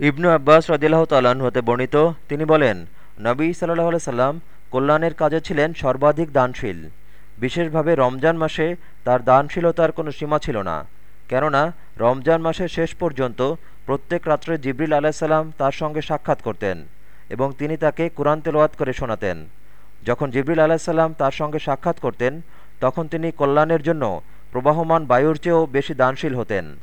ইবনু আব্বাস রদিল্লাহ তাল্লাহ্ন হতে বর্ণিত, তিনি বলেন, নবী সাল্লাহ সাল্লাম কল্যাণের কাজে ছিলেন সর্বাধিক দানশীল। বিশেষভাবে রমজান মাসে তার দানশীলতার কোনো সীমা ছিল না। কেননা, রমজান মাসের শেষ পর্যন্ত প্রত্যেক রাত্রে জিবরিল আলাইসাল্লাম তার সঙ্গে সাক্ষাৎ করতেন এবং তিনি তাকে কোরআন তেলোয়াত করে শোনাতেন। যখন জিবরিল আলাইসাল্লাম তার সঙ্গে সাক্ষাৎ করতেন, তখন তিনি কল্যাণের জন্য প্রবাহমান বায়ুর চেয়েও বেশি দানশীল হতেন।